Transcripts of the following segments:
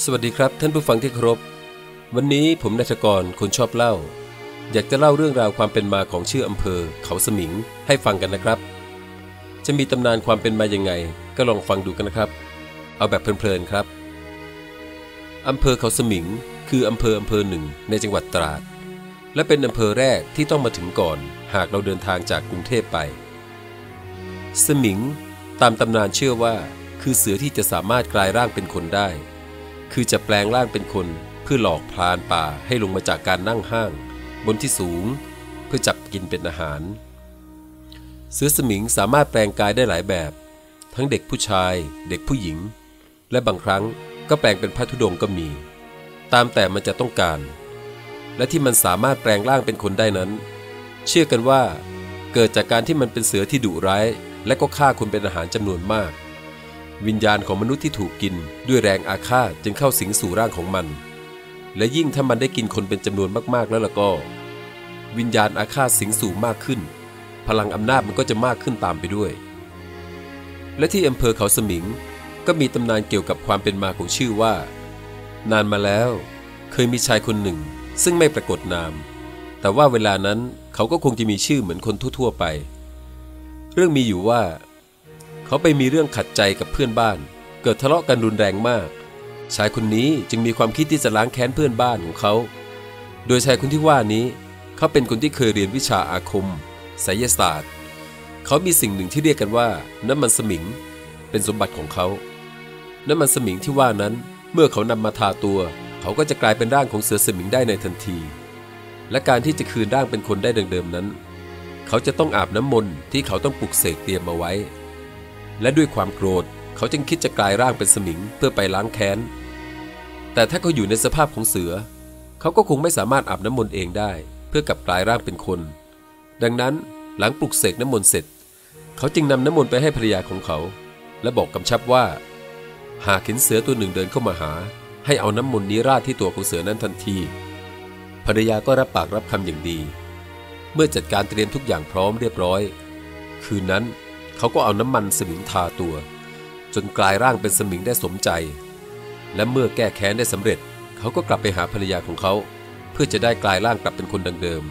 สวัสดีครับท่านผู้ฟังที่เคารพ วันนี้ผมนัทกรคนชอบเล่า อยากจะเล่าเรื่องราวความเป็นมาของชื่ออำเภอ เขาสมิงให้ฟังกันนะครับ จะมีตำนานความเป็นมายังไง ก็ลองฟังดูกันนะครับ เอาแบบเพลินๆครับอำเภอเขาสมิง คืออำเภออำเภอหนึ่งในจังหวัดตราด และเป็นอำเภอแรกที่ต้องมาถึงก่อน หากเราเดินทางจากกรุงเทพไป สมิง ตามตำนานเชื่อว่า คือเสือที่จะสามารถกลายร่างเป็นคนได้ คือจะแปลงร่างเป็นคนเพื่อหลอกพรานป่าให้ลงมาจากการนั่งห้าง บนที่สูง เพื่อจับกินเป็นอาหาร เสือสมิงสามารถแปลงกายได้หลายแบบ ทั้งเด็กผู้ชาย เด็กผู้หญิง และบางครั้งก็แปลงเป็นพระธุดงก็มี ตามแต่มันจะต้องการ และที่มันสามารถแปลงร่างเป็นคนได้นั้น เชื่อกันว่า เกิดจากการที่มันเป็นเสือที่ดุร้าย และก็ฆ่าคนเป็นอาหารจำนวนมาก วิญญาณของมนุษย์ที่ถูกกินด้วยแรงอาฆาตจึงเข้าสิงสู่ร่างของมัน และยิ่งถ้ามันได้กินคนเป็นจำนวนมากๆแล้วล่ะก็ วิญญาณอาฆาตสิงสู่มากขึ้น พลังอำนาจมันก็จะมากขึ้นตามไปด้วย และที่อำเภอเขาสมิงก็มีตำนานเกี่ยวกับความเป็นมาของชื่อว่า นานมาแล้ว เคยมีชายคนหนึ่ง ซึ่งไม่ปรากฏนาม แต่ว่าเวลานั้นเขาก็คงจะมีชื่อเหมือนคนทั่วๆไป เรื่องมีอยู่ว่า เขาไปมีเรื่องขัดใจกับเพื่อนบ้าน เกิดทะเลาะกันรุนแรงมาก ชายคนนี้จึงมีความคิดที่จะล้างแค้นเพื่อนบ้านของเขา โดยชายคนที่ว่านี้ เขาเป็นคนที่เคยเรียนวิชาอาคมไสยศาสตร์ เขามีสิ่งหนึ่งที่เรียกกันว่า น้ำมันสมิง เป็นสมบัติของเขา น้ำมันสมิงที่ว่านั้นเมื่อเขานำมาทาตัว เขาก็จะกลายเป็นร่างของเสือสมิงได้ในทันที และการที่จะคืนร่างเป็นคนได้ดังเดิมนั้น เขาจะต้องอาบน้ำมนต์ที่เขาต้องปลุกเสกเตรียมมาไว้ และด้วยความโกรธ เขาจึงคิดจะกลายร่างเป็นสมิงเพื่อไปล้างแค้น แต่ถ้าเขาอยู่ในสภาพของเสือ เขาก็คงไม่สามารถอาบน้ำมนต์เองได้ เพื่อกลับกลายร่างเป็นคน ดังนั้นหลังปลุกเสกน้ำมนต์เสร็จ เขาจึงนำน้ำมนต์ไปให้ภรรยาของเขา และบอกกำชับว่า หากเห็นเสือตัวหนึ่งเดินเข้ามาหา ให้เอาน้ำมนต์นี้ราดที่ตัวของเสือนั้นทันทีภรรยาก็รับปากรับคำอย่างดี เมื่อจัดการเตรียมทุกอย่างพร้อมเรียบร้อย คืนนั้น เขาก็เอาน้ำมันสมิงทาตัว จนกลายร่างเป็นสมิงได้สมใจ และเมื่อแก้แค้นได้สำเร็จ เขาก็กลับไปหาภรรยาของเขา เพื่อจะได้กลายร่างกลับเป็นคนดังเดิม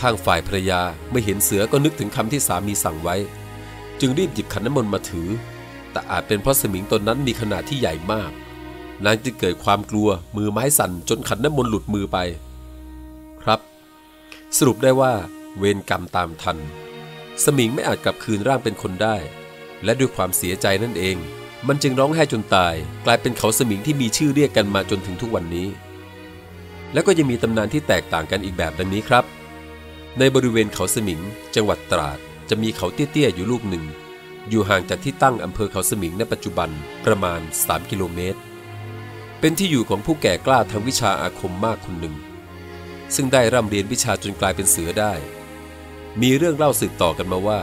ข้างฝ่ายภรรยาเมื่อเห็นเสือก็นึกถึงคำที่สามีสั่งไว้ จึงรีบหยิบขันน้ำมนต์มาถือ แต่อาจเป็นเพราะสมิงตนนั้นมีขนาดที่ใหญ่มาก นางจึงเกิดความกลัวมือไม้สั่นจนขันน้ำมนต์หลุดมือไป ครับ สรุปได้ว่าเวรกรรมตามทัน สมิงไม่อาจกลับคืนร่างเป็นคนได้ และด้วยความเสียใจนั่นเอง มันจึงร้องไห้จนตาย กลายเป็นเขาสมิงที่มีชื่อเรียกกันมาจนถึงทุกวันนี้ แล้วก็ยังมีตำนานที่แตกต่างกันอีกแบบดังนี้ครับ ในบริเวณเขาสมิง จังหวัดตราด จะมีเขาเตี้ยๆอยู่ลูกหนึ่ง อยู่ห่างจากที่ตั้งอำเภอเขาสมิงในปัจจุบันประมาณ 3 กิโลเมตร เป็นที่อยู่ของผู้แก่กล้าทางวิชาอาคมมากคนหนึ่ง ซึ่งได้ร่ำเรียนวิชาจนกลายเป็นเสือได้ มีเรื่องเล่าสืบต่อกันมาว่า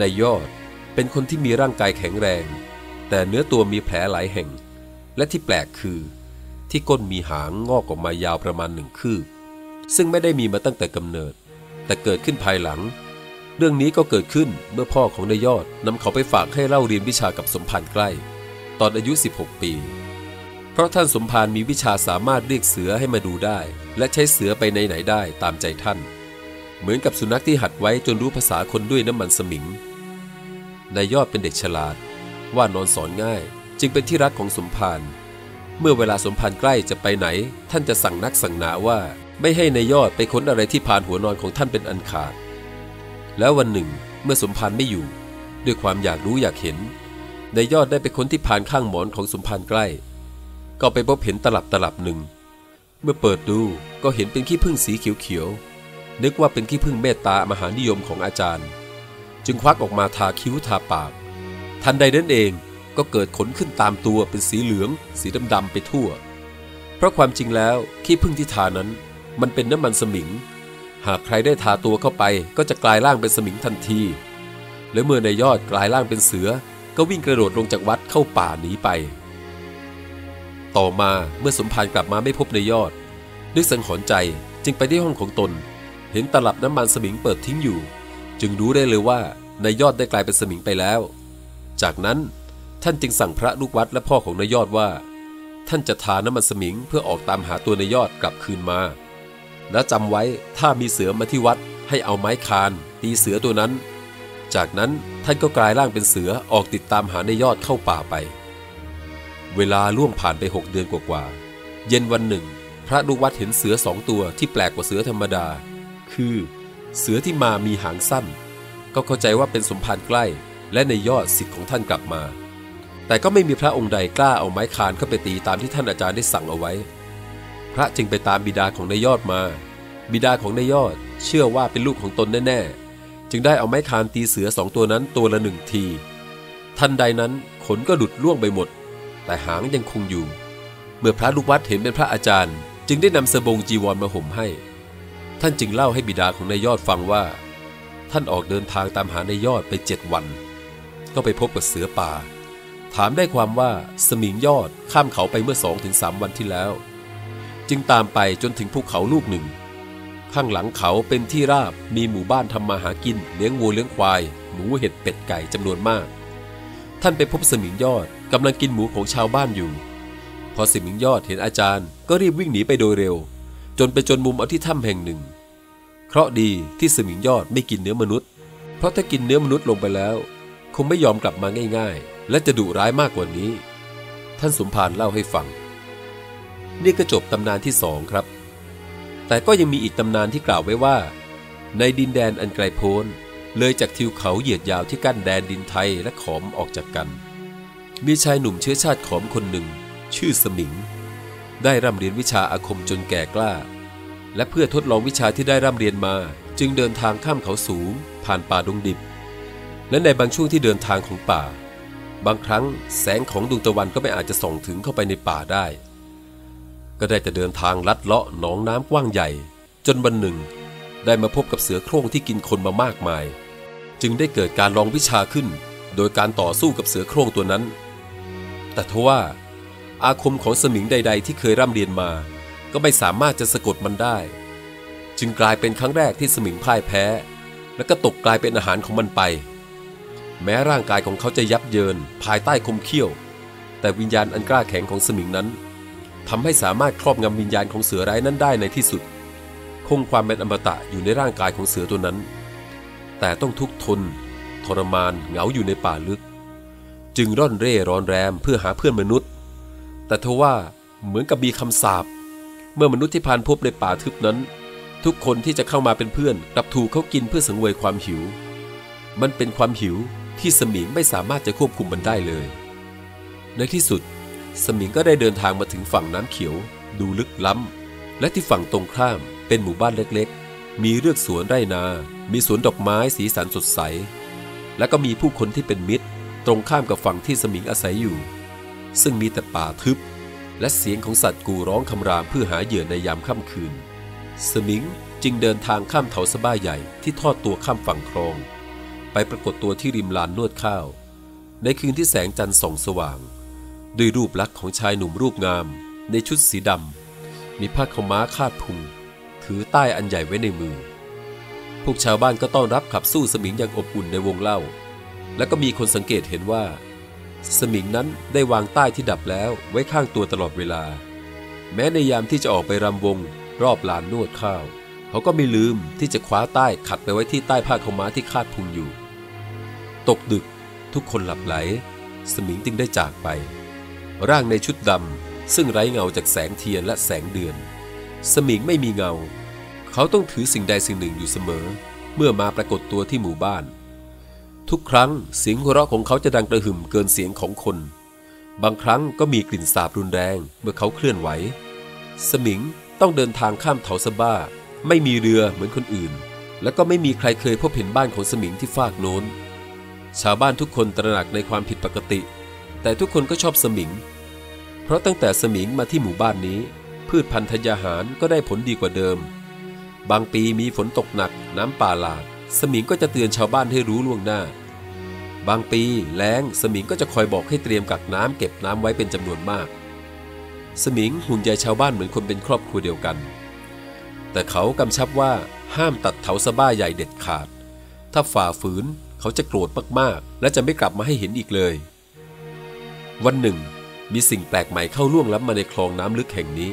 นายยอดเป็นคนที่มีร่างกายแข็งแรง แต่เนื้อตัวมีแผลหลายแห่ง และที่แปลกคือ ที่ก้นมีหางงอกออกมายาวประมาณหนึ่งคืบ ซึ่งไม่ได้มีมาตั้งแต่กำเนิด แต่เกิดขึ้นภายหลัง เรื่องนี้ก็เกิดขึ้นเมื่อพ่อของนายยอดนำเขาไปฝากให้เล่าเรียนวิชากับสมภารใกล้ ตอนอายุ 16 ปี เพราะท่านสมภารมีวิชาสามารถเรียกเสือให้มาดูได้ และใช้เสือไปไหนๆได้ตามใจท่าน เหมือนกับสุนัขที่หัดไว้จนรู้ภาษาคนด้วยน้ำมันสมิงนายยอดเป็นเด็กฉลาด ว่านอนสอนง่าย จึงเป็นที่รักของสมภารเมื่อเวลาสมภารใกล้จะไปไหน ท่านจะสั่งนักสั่งหนาว่า ไม่ให้นายยอดไปค้นอะไรที่ผ่านหัวนอนของท่านเป็นอันขาด แล้ววันหนึ่ง เมื่อสมภารไม่อยู่ ด้วยความอยากรู้อยากเห็นนายยอดได้ไปค้นที่ผ่านข้างหมอนของสมภารใกล้ ก็ไปพบเห็นตลับตลับหนึ่ง เมื่อเปิดดูก็เห็นเป็นขี้ผึ้งสีเขียวๆ นึกว่าเป็นขี้ผึ้งเมตตามหานิยมของอาจารย์ จึงควักออกมาทาคิ้วทาปาก ทันใดนั้นเองก็เกิดขนขึ้นตามตัวเป็นสีเหลือง สีดำๆไปทั่ว เพราะความจริงแล้วขี้ผึ้งที่ทานั้น มันเป็นน้ำมันสมิง หากใครได้ทาตัวเข้าไปก็จะกลายร่างเป็นสมิงทันที และเมื่อในยอดกลายร่างเป็นเสือ ก็วิ่งกระโดดลงจากวัดเข้าป่าหนีไป ต่อมาเมื่อสมภารกลับมาไม่พบในยยอด นึกสังหรณ์ใจจึงไปที่ห้องของตน เห็นตลับน้ำมันสมิงเปิดทิ้งอยู่ จึงรู้ได้เลยว่านายยอดได้กลายเป็นสมิงไปแล้ว จากนั้นท่านจึงสั่งพระลูกวัดและพ่อของนายยอดว่า ท่านจะทาน้ำมันสมิงเพื่อออกตามหาตัวในยอดกลับคืนมา แล้วจำไว้ถ้ามีเสือมาที่วัดให้เอาไม้คาน ตีเสือตัวนั้น จากนั้นท่านก็กลายร่างเป็นเสือออกติดตามหาในยอดเข้าป่าไป เวลาล่วงผ่านไปหกเดือนกว่าๆเย็นวันหนึ่ง พระลูกวัดเห็นเสือสองตัวที่แปลกกว่าเสือธรรมดา คือ เสือที่มามีหางสั้น ก็เข้าใจว่าเป็นสมภารใกล้ และในยอดสิทธิ์ของท่านกลับมา แต่ก็ไม่มีพระองค์ใดกล้าเอาไม้คานเข้าไปตีตามที่ท่านอาจารย์ได้สั่งเอาไว้ พระจึงไปตามบิดาของนายยอดมา บิดาของนายยอดเชื่อว่าเป็นลูกของตนแน่ๆ จึงได้เอาไม้คานตีเสือสองตัวนั้นตัวละหนึ่งที ทันใดนั้นขนก็หลุดล่วงไปหมด แต่หางยังคงอยู่ เมื่อพระลูกวัดเห็นเป็นพระอาจารย์ จึงได้นำเสบงจีวรมาห่มให้ ท่านจึงเล่าให้บิดาของนายยอดฟังว่า ท่านออกเดินทางตามหานายยอดไปเจ็ดวัน ก็ไปพบกับเสือป่า ถามได้ความว่าสมิงยอดข้ามเขาไปเมื่อสองถึงสามวันที่แล้ว จึงตามไปจนถึงภูเขาลูกหนึ่ง ข้างหลังเขาเป็นที่ราบมีหมู่บ้านทำมาหากินเลี้ยงวัวเลี้ยงควาย หมูเห็ดเป็ดไก่จำนวนมาก ท่านไปพบสมิงยอดกำลังกินหมูของชาวบ้านอยู่ พอสมิงยอดเห็นอาจารย์ก็รีบวิ่งหนีไปโดยเร็ว จนไปจนมุมเอาที่ถ้ำแห่งหนึ่ง เคราะดีที่สมิงยอดไม่กินเนื้อมนุษย์ เพราะถ้ากินเนื้อมนุษย์ลงไปแล้ว คงไม่ยอมกลับมาง่ายๆ และจะดุร้ายมากกว่านี้ ท่านสมภารเล่าให้ฟัง นี่ก็จบตำนานที่สองครับ แต่ก็ยังมีอีกตำนานที่กล่าวไว้ว่า ในดินแดนอันไกลโพ้น เลยจากทิวเขาเหยียดยาวที่กั้นแดนดินไทยและขอมออกจากกัน มีชายหนุ่มเชื้อชาติขอมคนหนึ่ง ชื่อสมิง ได้ร่ำเรียนวิชาอาคมจนแก่กล้า และเพื่อทดลองวิชาที่ได้ร่ำเรียนมา จึงเดินทางข้ามเขาสูง ผ่านป่าดงดิบ และในบางช่วงที่เดินทางของป่า บางครั้งแสงของดวงตะวันก็ไม่อาจจะส่องถึงเข้าไปในป่าได้ ก็ได้แต่เดินทางลัดเลาะหนองน้ำกว้างใหญ่ จนวันหนึ่ง ได้มาพบกับเสือโคร่งที่กินคนมามากมาย จึงได้เกิดการลองวิชาขึ้น โดยการต่อสู้กับเสือโคร่งตัวนั้น แต่ทว่า อาคมของสมิงใด ๆ ที่เคยร่ำเรียนมา ก็ไม่สามารถจะสะกดมันได้ จึงกลายเป็นครั้งแรกที่สมิงพ่ายแพ้ และก็ตกกลายเป็นอาหารของมันไป แม้ร่างกายของเขาจะยับเยินภายใต้คมเขี้ยว แต่วิญญาณอันกล้าแข็งของสมิงนั้นทำให้สามารถครอบงำวิญญาณของเสือร้ายนั้นได้ในที่สุด คงความเป็นอมตะอยู่ในร่างกายของเสือตัวนั้น แต่ต้องทุกทน ทรมานเหงาอยู่ในป่าลึก จึงร่อนเร่ร้อนแรมเพื่อหาเพื่อนมนุษย์ แต่ทว่าเหมือนกับมีคำสาปเมื่อมนุษย์ที่ผ่านพบในป่าทึบนั้น ทุกคนที่จะเข้ามาเป็นเพื่อนกลับถูกเขากินเพื่อสังเวยความหิว มันเป็นความหิวที่สมิงไม่สามารถจะควบคุมมันได้เลย ในที่สุด สมิงก็ได้เดินทางมาถึงฝั่งน้ำเขียว ดูลึกล้ำและที่ฝั่งตรงข้ามเป็นหมู่บ้านเล็กๆ มีเรือกสวนไร่นา มีสวนดอกไม้สีสันสดใส และก็มีผู้คนที่เป็นมิตร ตรงข้ามกับฝั่งที่สมิงอาศัยอยู่ ซึ่งมีแต่ป่าทึบ และเสียงของสัตว์กูร้องคำรามเพื่อหาเหยื่อในยามค่ำคืน สมิงจึงเดินทางข้ามเขาสบ้าใหญ่ที่ทอดตัวข้ามฝั่งคลอง ไปปรากฏตัวที่ริมลานนวดข้าว ในคืนที่แสงจันทร์ส่องสว่าง ด้วยรูปลักษณ์ของชายหนุ่มรูปงาม ในชุดสีดำมีผ้าขาม้าคาดพุงถือใต้อันใหญ่ไว้ในมือ พวกชาวบ้านก็ต้อนรับขับสู้สมิงอย่างอบอุ่นในวงเล่า และก็มีคนสังเกตเห็นว่า สมิงนั้นได้วางใต้ที่ดับแล้วไว้ข้างตัวตลอดเวลา แม้ในยามที่จะออกไปรำวง รอบลานนวดข้าว เขาก็ไม่ลืมที่จะคว้าใต้ขัดไปไว้ที่ใต้ผ้าขาวม้าที่คาดพุงอยู่ ตกดึกทุกคนหลับไหล สมิงจึงได้จากไป ร่างในชุดดำซึ่งไร้เงาจากแสงเทียนและแสงเดือน สมิงไม่มีเงา เขาต้องถือสิ่งใดสิ่งหนึ่งอยู่เสมอ เมื่อมาปรากฏตัวที่หมู่บ้าน ทุกครั้งเสียงหัวเราะของเขาจะดังกระหึ่มเกินเสียงของคน บางครั้งก็มีกลิ่นสาบรุนแรงเมื่อเขาเคลื่อนไหว สมิงต้องเดินทางข้ามเขาสบ้า ไม่มีเรือเหมือนคนอื่น และก็ไม่มีใครเคยพบเห็นบ้านของสมิงที่ฟากโน้น ชาวบ้านทุกคนตระหนักในความผิดปกติ แต่ทุกคนก็ชอบสมิง เพราะตั้งแต่สมิงมาที่หมู่บ้านนี้ พืชพันธุ์ธัญญาหารก็ได้ผลดีกว่าเดิม บางปีมีฝนตกหนักน้ำป่าหลาก สมิงก็จะเตือนชาวบ้านให้รู้ล่วงหน้า บางปีแล้งสมิงก็จะคอยบอกให้เตรียมกักน้ำเก็บน้ำไว้เป็นจำนวนมาก สมิงห่วงใยชาวบ้านเหมือนคนเป็นครอบครัวเดียวกัน แต่เขากำชับว่าห้ามตัดเถาสะบ้าใหญ่เด็ดขาด ถ้าฝ่าฝืนเขาจะโกรธมากๆ และจะไม่กลับมาให้เห็นอีกเลย วันหนึ่ง มีสิ่งแปลกใหม่เข้าล่วงล้ำมาในคลองน้ำลึกแห่งนี้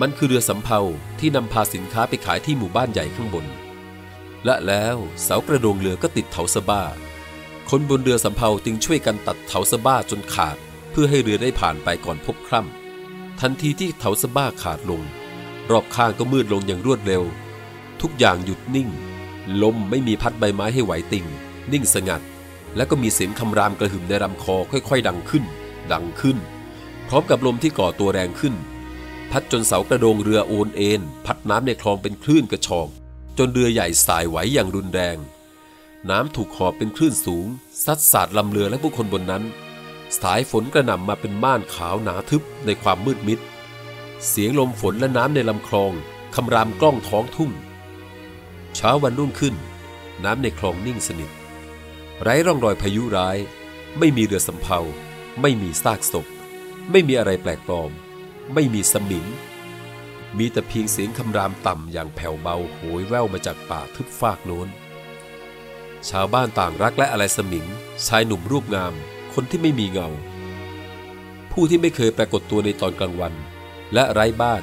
มันคือเรือสำเภาที่นำพาสินค้าไปขายที่หมู่บ้านใหญ่ข้างบน และแล้วเสากระโดงเรือก็ติดเถาสะบ้า คนบนเรือสำเภาจึงช่วยกันตัดเถาสะบ้าจนขาด เพื่อให้เรือได้ผ่านไปก่อนพบคร่ำทันทีที่เถาสะบ้าขาดลง รอบข้างก็มืดลงอย่างรวดเร็ว ทุกอย่างหยุดนิ่ง ลมไม่มีพัดใบไม้ให้ไหวติงนิ่งสงัด แล้วก็มีเสียงคำรามกระหึ่มในลำคอค่อยๆ ดังขึ้น ดังขึ้น พร้อมกับลมที่ก่อตัวแรงขึ้น พัดจนเสากระโดงเรือโอนเอ็นพัดน้ำในคลองเป็นคลื่นกระชอก จนเรือใหญ่สายไหวอย่างรุนแรง น้ำถูกหอบเป็นคลื่นสูง ซัดสาดลำเรือและผู้คนบนนั้น สายฝนกระหน่ำมาเป็นม่านขาวหนาทึบในความมืดมิด เสียงลมฝนและน้ำในลำคลองคำรามกล้องท้องทุ่งเช้าวันรุ่งขึ้น น้ำในคลองนิ่งสนิท ไร้ร่องรอยพายุร้าย ไม่มีเรือสำเภา ไม่มีซากศพ ไม่มีอะไรแปลกปลอม ไม่มีสมิง มีแต่เพียงเสียงคำรามต่ำอย่างแผ่วเบาโหยแว่วมาจากป่าทึบฟากโน้น ชาวบ้านต่างรักและอะไรสมิง ชายหนุ่มรูปงาม คนที่ไม่มีเงา ผู้ที่ไม่เคยปรากฏตัวในตอนกลางวัน และไร้บ้าน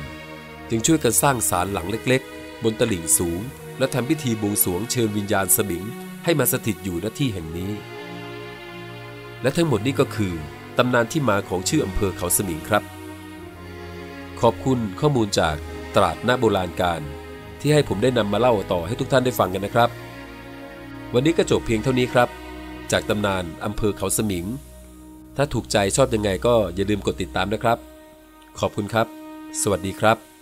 จึงช่วยกันสร้างศาลหลังเล็กๆ บนตลิ่งสูง และทำพิธีบวงสรวงเชิญวิญญาณสมิง ให้มาสถิตอยู่ณที่แห่งนี้ และทั้งหมดนี้ก็คือตำนานที่มาของชื่ออำเภอเขาสมิงครับ ขอบคุณข้อมูลจากตราดนาโบราณการ ที่ให้ผมได้นำมาเล่าต่อให้ทุกท่านได้ฟังกันนะครับ วันนี้ก็จบเพียงเท่านี้ครับ จากตำนานอำเภอเขาสมิง ถ้าถูกใจชอบยังไงก็อย่าลืมกดติดตามนะครับ ขอบคุณครับ สวัสดีครับ